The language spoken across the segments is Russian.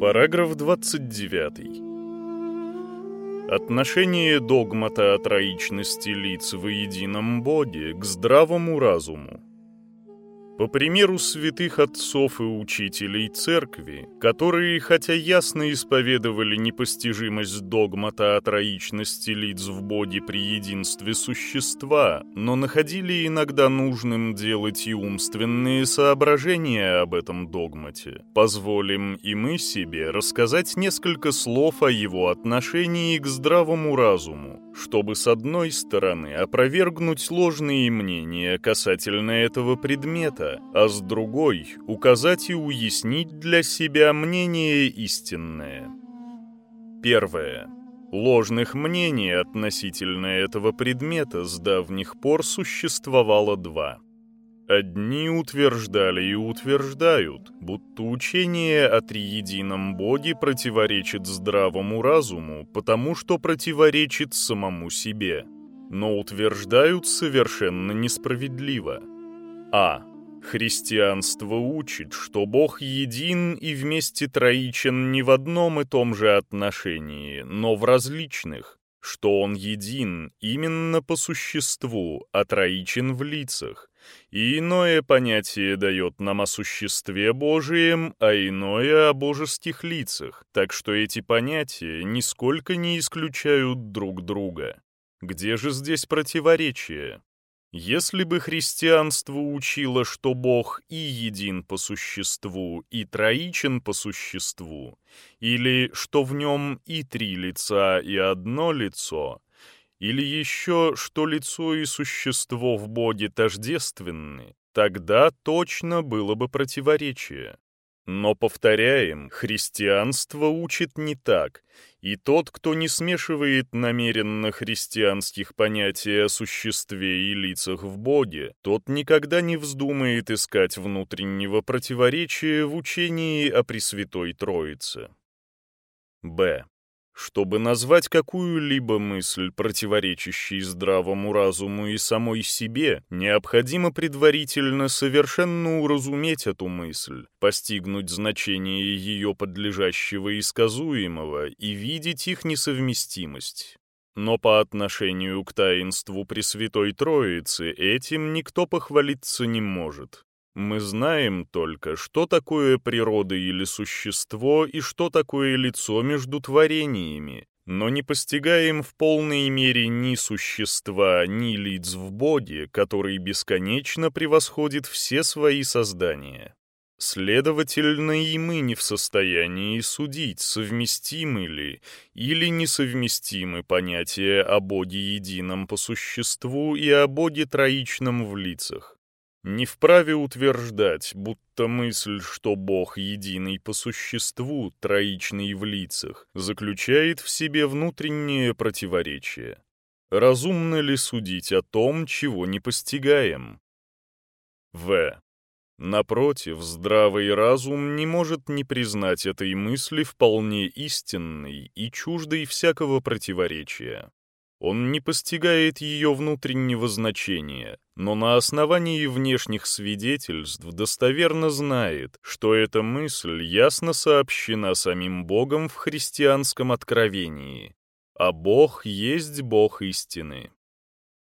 Параграф 29. Отношение догмата о троичности лиц в едином Боге к здравому разуму. По примеру святых отцов и учителей церкви, которые, хотя ясно исповедовали непостижимость догмата о троичности лиц в Боге при единстве существа, но находили иногда нужным делать и умственные соображения об этом догмате, позволим и мы себе рассказать несколько слов о его отношении к здравому разуму, чтобы с одной стороны опровергнуть ложные мнения касательно этого предмета, а с другой — указать и уяснить для себя мнение истинное. Первое. Ложных мнений относительно этого предмета с давних пор существовало два. Одни утверждали и утверждают, будто учение о триедином Боге противоречит здравому разуму, потому что противоречит самому себе, но утверждают совершенно несправедливо. А. Христианство учит, что Бог един и вместе троичен не в одном и том же отношении, но в различных, что Он един именно по существу, а троичен в лицах, и иное понятие дает нам о существе Божием, а иное о божеских лицах, так что эти понятия нисколько не исключают друг друга. Где же здесь противоречие? Если бы христианство учило, что Бог и един по существу, и троичен по существу, или что в нем и три лица, и одно лицо, или еще, что лицо и существо в Боге тождественны, тогда точно было бы противоречие. Но, повторяем, христианство учит не так, и тот, кто не смешивает намеренно христианских понятий о существе и лицах в Боге, тот никогда не вздумает искать внутреннего противоречия в учении о Пресвятой Троице. Б. Чтобы назвать какую-либо мысль, противоречащей здравому разуму и самой себе, необходимо предварительно совершенно уразуметь эту мысль, постигнуть значение ее подлежащего и сказуемого и видеть их несовместимость. Но по отношению к таинству Пресвятой Троицы этим никто похвалиться не может. Мы знаем только, что такое природа или существо и что такое лицо между творениями, но не постигаем в полной мере ни существа, ни лиц в Боге, который бесконечно превосходит все свои создания. Следовательно, и мы не в состоянии судить, совместимы ли или несовместимы понятия о Боге едином по существу и о Боге троичном в лицах не вправе утверждать, будто мысль, что Бог единый по существу, троичный в лицах, заключает в себе внутреннее противоречие. Разумно ли судить о том, чего не постигаем? В. Напротив, здравый разум не может не признать этой мысли вполне истинной и чуждой всякого противоречия. Он не постигает ее внутреннего значения, но на основании внешних свидетельств достоверно знает, что эта мысль ясно сообщена самим Богом в христианском откровении, а Бог есть Бог истины.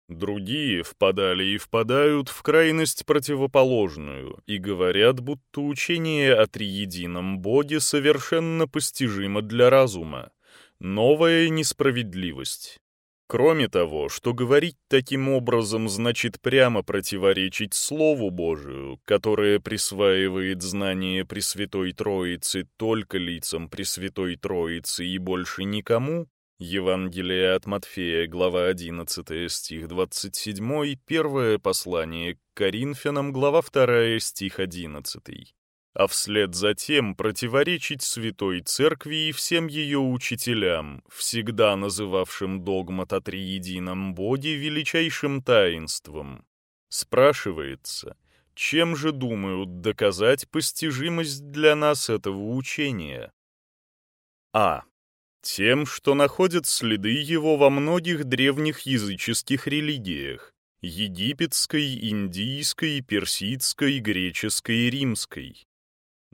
Другие впадали и впадают в крайность противоположную и говорят, будто учение о триедином Боге совершенно постижимо для разума. Новая несправедливость. Кроме того, что говорить таким образом значит прямо противоречить Слову Божию, которое присваивает знание Пресвятой Троицы только лицам Пресвятой Троицы и больше никому, Евангелие от Матфея, глава 11, стих 27, первое послание к Коринфянам, глава 2, стих 11 а вслед за тем противоречить Святой Церкви и всем ее учителям, всегда называвшим догмат о триедином Боге величайшим таинством. Спрашивается, чем же думают доказать постижимость для нас этого учения? А. Тем, что находят следы его во многих древних языческих религиях, египетской, индийской, персидской, греческой и римской.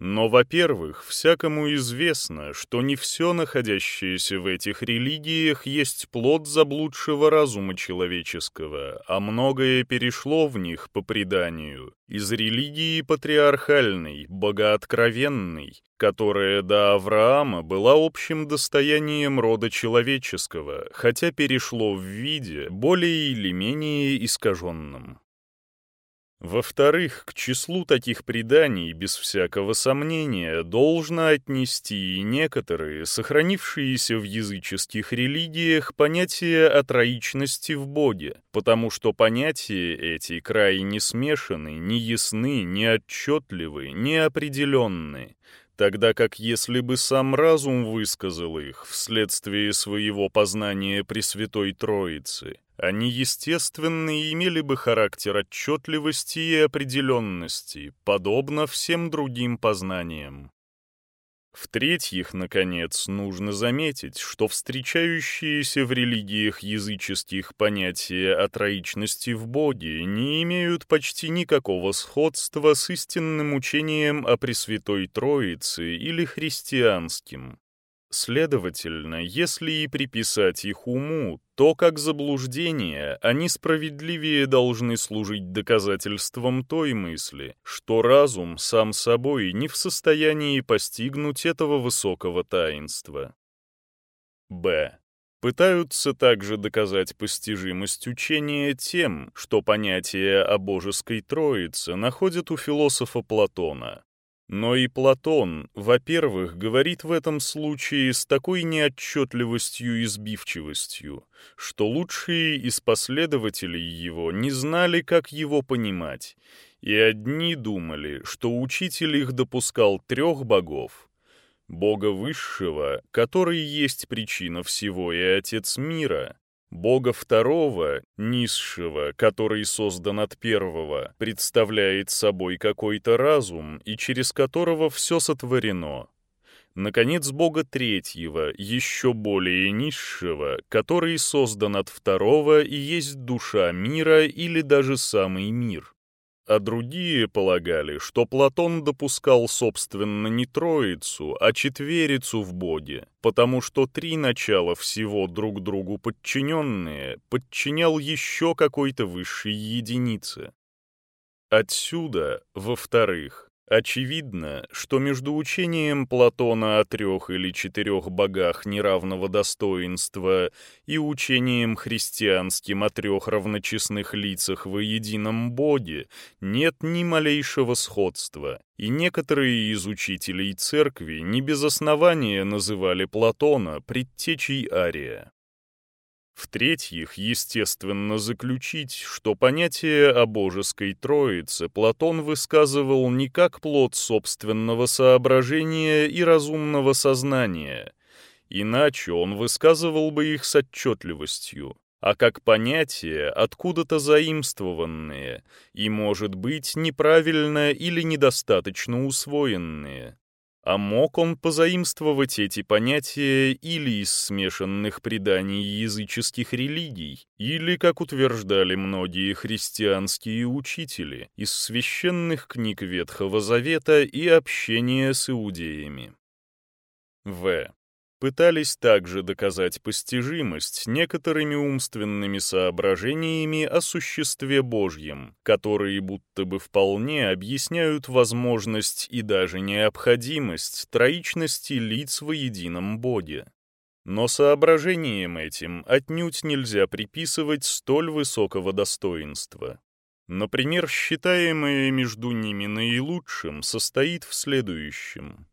Но, во-первых, всякому известно, что не все находящееся в этих религиях есть плод заблудшего разума человеческого, а многое перешло в них по преданию из религии патриархальной, богооткровенной, которая до Авраама была общим достоянием рода человеческого, хотя перешло в виде более или менее искаженном. Во-вторых, к числу таких преданий, без всякого сомнения, должно отнести и некоторые, сохранившиеся в языческих религиях, понятия о троичности в Боге, потому что понятия эти крайне смешаны, неясны, неотчетливы, неопределенны, тогда как если бы сам разум высказал их вследствие своего познания Пресвятой Троицы, они, естественно, имели бы характер отчетливости и определенности, подобно всем другим познаниям. В-третьих, наконец, нужно заметить, что встречающиеся в религиях языческих понятия о троичности в Боге не имеют почти никакого сходства с истинным учением о Пресвятой Троице или христианским. Следовательно, если и приписать их уму, то как заблуждение они справедливее должны служить доказательством той мысли, что разум сам собой не в состоянии постигнуть этого высокого таинства. Б. Пытаются также доказать постижимость учения тем, что понятие о божеской троице находят у философа Платона, но и Платон, во-первых, говорит в этом случае с такой неотчетливостью и сбивчивостью, что лучшие из последователей его не знали, как его понимать, и одни думали, что учитель их допускал трех богов, Бога Высшего, который есть причина всего и Отец мира, Бога второго, низшего, который создан от первого, представляет собой какой-то разум, и через которого все сотворено. Наконец, Бога третьего, еще более низшего, который создан от второго и есть душа мира или даже самый мир а другие полагали, что Платон допускал, собственно, не троицу, а четверицу в Боге, потому что три начала всего друг другу подчиненные подчинял еще какой-то высшей единице. Отсюда, во-вторых, Очевидно, что между учением Платона о трех или четырех богах неравного достоинства и учением христианским о трех равночестных лицах во едином Боге нет ни малейшего сходства, и некоторые из учителей церкви не без основания называли Платона предтечей Ария. В-третьих, естественно заключить, что понятие о божеской троице Платон высказывал не как плод собственного соображения и разумного сознания, иначе он высказывал бы их с отчетливостью, а как понятия, откуда-то заимствованные и, может быть, неправильно или недостаточно усвоенные. А мог он позаимствовать эти понятия или из смешанных преданий языческих религий, или, как утверждали многие христианские учители, из священных книг Ветхого Завета и общения с иудеями. В пытались также доказать постижимость некоторыми умственными соображениями о существе Божьем, которые будто бы вполне объясняют возможность и даже необходимость троичности лиц во едином Боге. Но соображением этим отнюдь нельзя приписывать столь высокого достоинства. Например, считаемое между ними наилучшим состоит в следующем.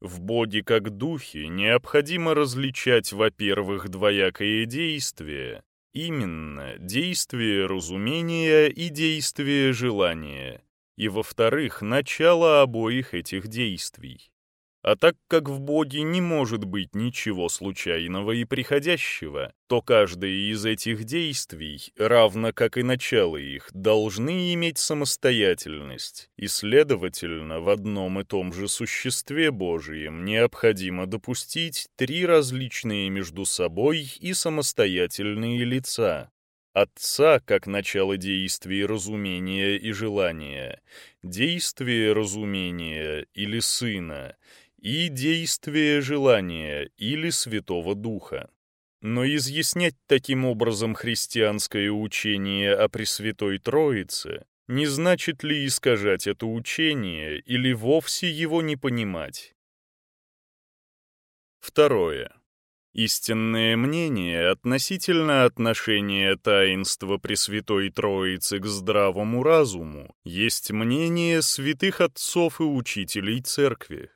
В боге как духе необходимо различать, во-первых, двоякое действие, именно действие разумения и действие желания, и, во-вторых, начало обоих этих действий. А так как в Боге не может быть ничего случайного и приходящего, то каждое из этих действий, равно как и начало их, должны иметь самостоятельность, и, следовательно, в одном и том же существе Божием необходимо допустить три различные между собой и самостоятельные лица, Отца как начало действий разумения и желания, действие разумения или Сына и действие желания или Святого Духа. Но изъяснять таким образом христианское учение о Пресвятой Троице не значит ли искажать это учение или вовсе его не понимать? Второе. Истинное мнение относительно отношения таинства Пресвятой Троицы к здравому разуму есть мнение святых отцов и учителей Церкви.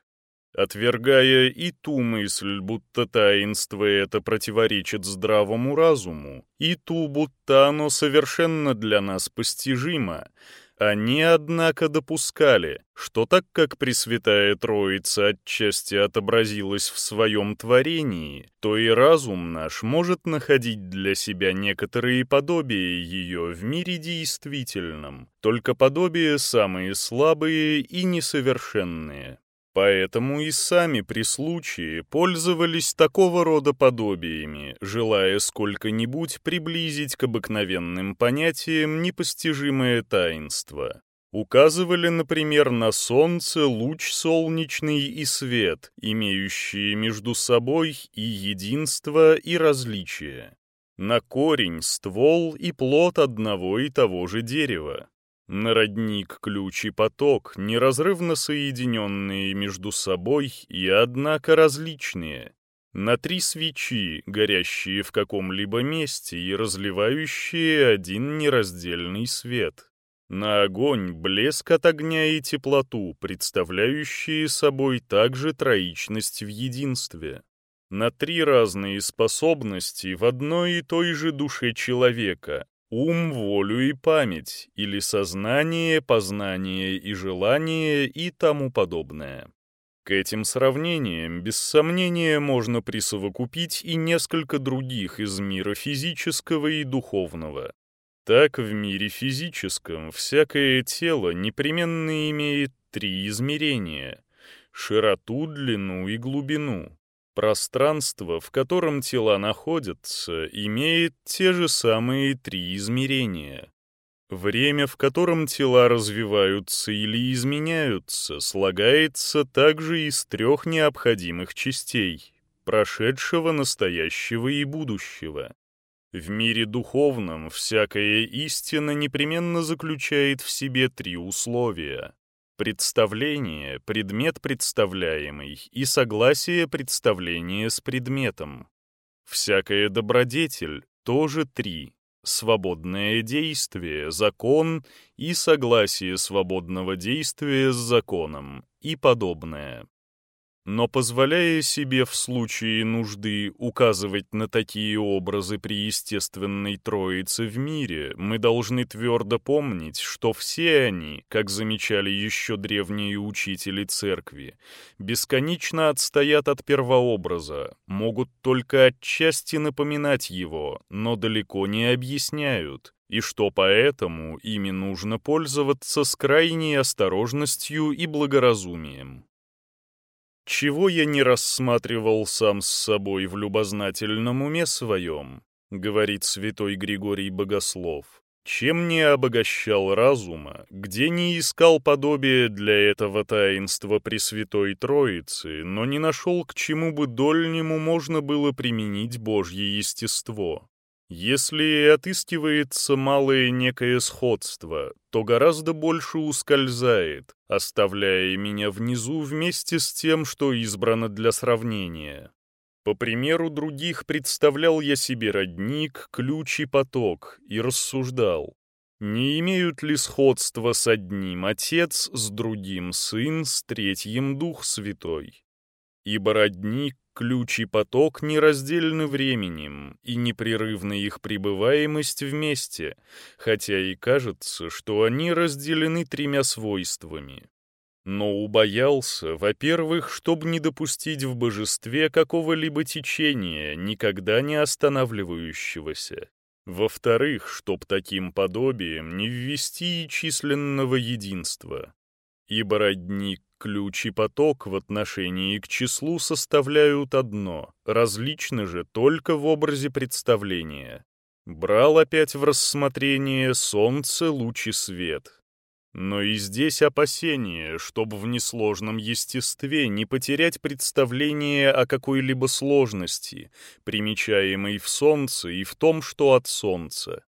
Отвергая и ту мысль, будто таинство это противоречит здравому разуму, и ту, будто оно совершенно для нас постижимо, они, однако, допускали, что так как Пресвятая Троица отчасти отобразилась в своем творении, то и разум наш может находить для себя некоторые подобия ее в мире действительном, только подобия самые слабые и несовершенные. Поэтому и сами при случае пользовались такого рода подобиями, желая сколько-нибудь приблизить к обыкновенным понятиям непостижимое таинство. Указывали, например, на солнце луч солнечный и свет, имеющие между собой и единство, и различие. На корень, ствол и плод одного и того же дерева. На родник, ключ и поток, неразрывно соединенные между собой и, однако, различные. На три свечи, горящие в каком-либо месте и разливающие один нераздельный свет. На огонь блеск от огня и теплоту, представляющие собой также троичность в единстве. На три разные способности в одной и той же душе человека, ум, волю и память, или сознание, познание и желание и тому подобное. К этим сравнениям, без сомнения, можно присовокупить и несколько других из мира физического и духовного. Так, в мире физическом всякое тело непременно имеет три измерения — широту, длину и глубину. Пространство, в котором тела находятся, имеет те же самые три измерения. Время, в котором тела развиваются или изменяются, слагается также из трех необходимых частей — прошедшего, настоящего и будущего. В мире духовном всякая истина непременно заключает в себе три условия Представление, предмет представляемый и согласие представления с предметом. Всякая добродетель тоже три. Свободное действие, закон и согласие свободного действия с законом и подобное но позволяя себе в случае нужды указывать на такие образы при естественной троице в мире, мы должны твердо помнить, что все они, как замечали еще древние учители церкви, бесконечно отстоят от первообраза, могут только отчасти напоминать его, но далеко не объясняют, и что поэтому ими нужно пользоваться с крайней осторожностью и благоразумием. Чего я не рассматривал сам с собой в любознательном уме своем, говорит святой Григорий Богослов, чем не обогащал разума, где не искал подобия для этого таинства Пресвятой Троицы, но не нашел, к чему бы дольнему можно было применить Божье естество. Если отыскивается малое некое сходство, то гораздо больше ускользает, оставляя меня внизу вместе с тем, что избрано для сравнения. По примеру других представлял я себе родник, ключ и поток и рассуждал, не имеют ли сходства с одним Отец, с другим Сын, с третьим Дух Святой. Ибо родник Ключ и поток нераздельны временем, и непрерывна их пребываемость вместе, хотя и кажется, что они разделены тремя свойствами. Но убоялся, во-первых, чтобы не допустить в божестве какого-либо течения, никогда не останавливающегося. Во-вторых, чтоб таким подобием не ввести численного единства. Ибо родник Ключ и поток в отношении к числу составляют одно, различны же только в образе представления. Брал опять в рассмотрение солнце, луч и свет. Но и здесь опасение, чтобы в несложном естестве не потерять представление о какой-либо сложности, примечаемой в солнце и в том, что от солнца.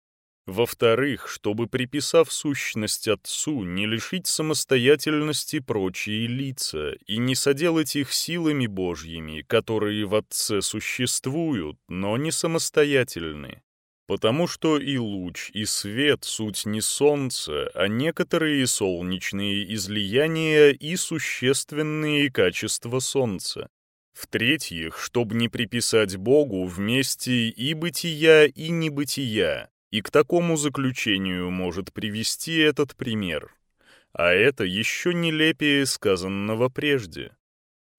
Во-вторых, чтобы, приписав сущность Отцу, не лишить самостоятельности прочие лица и не соделать их силами Божьими, которые в Отце существуют, но не самостоятельны. Потому что и луч, и свет — суть не солнце, а некоторые солнечные излияния и существенные качества солнца. В-третьих, чтобы не приписать Богу вместе и бытия, и небытия, и к такому заключению может привести этот пример. А это еще нелепее сказанного прежде.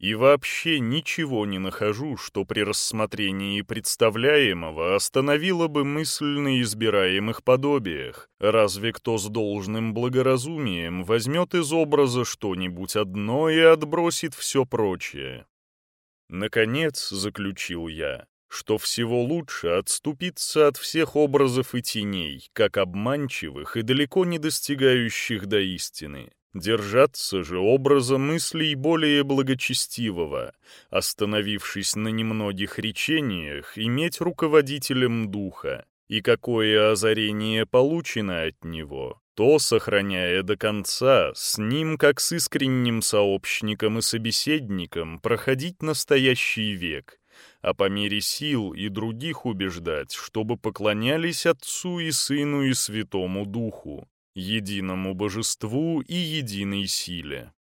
И вообще ничего не нахожу, что при рассмотрении представляемого остановило бы мысль на избираемых подобиях. Разве кто с должным благоразумием возьмет из образа что-нибудь одно и отбросит все прочее? Наконец, заключил я, что всего лучше отступиться от всех образов и теней, как обманчивых и далеко не достигающих до истины. Держаться же образа мыслей более благочестивого, остановившись на немногих речениях, иметь руководителем духа, и какое озарение получено от него, то, сохраняя до конца, с ним, как с искренним сообщником и собеседником, проходить настоящий век, а по мере сил и других убеждать, чтобы поклонялись Отцу и Сыну и Святому Духу, единому божеству и единой силе.